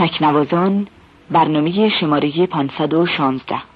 تکنوازان برنامه شماره 516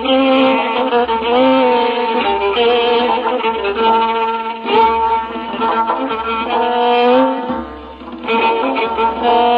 Thank you.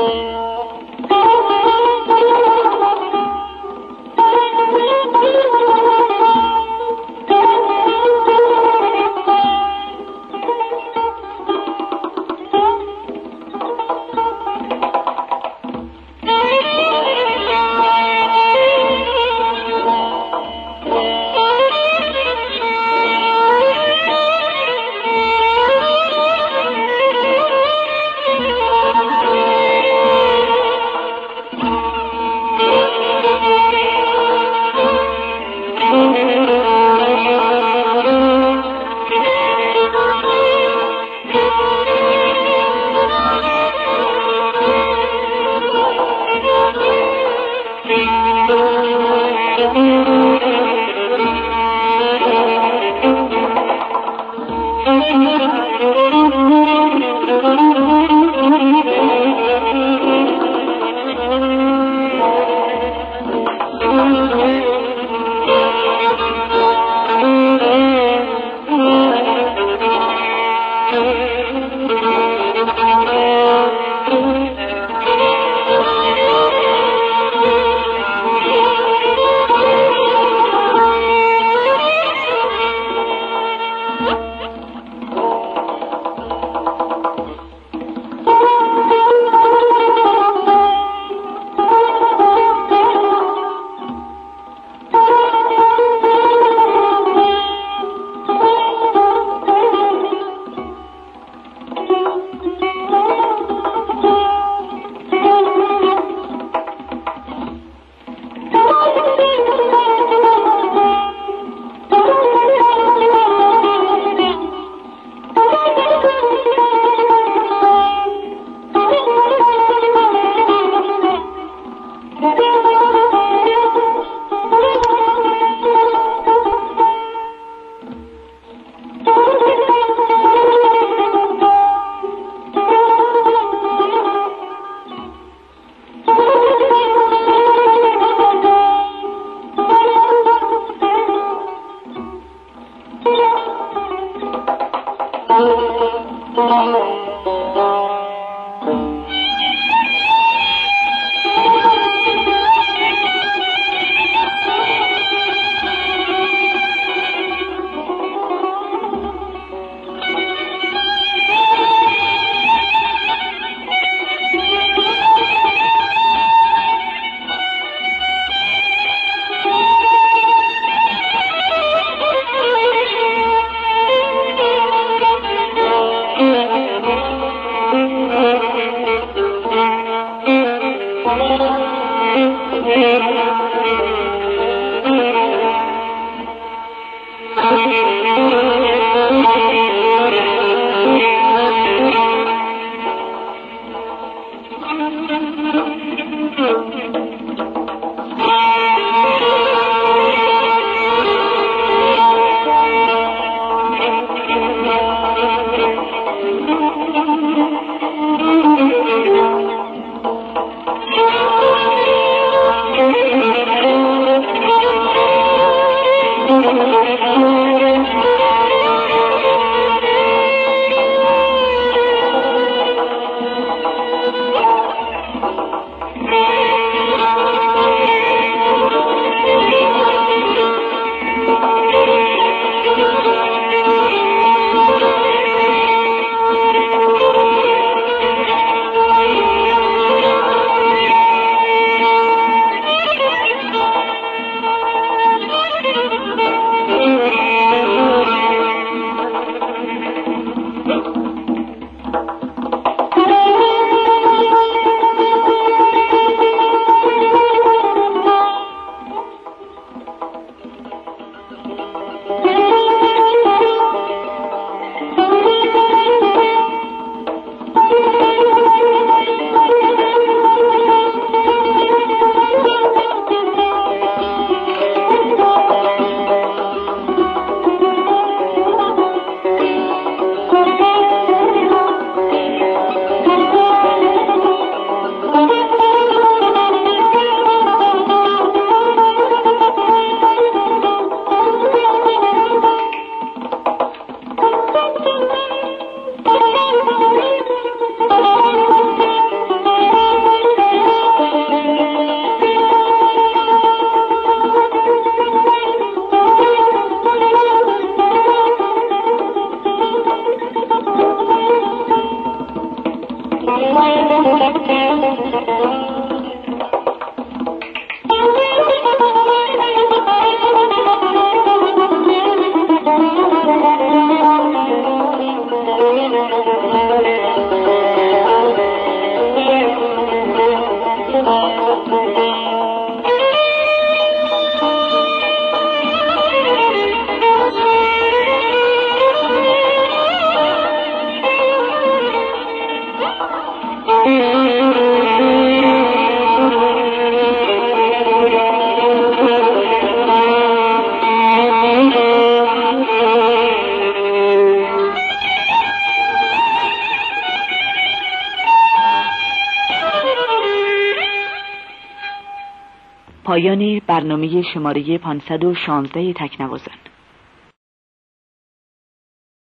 پایان برنامه شماره 516 تکنوازان.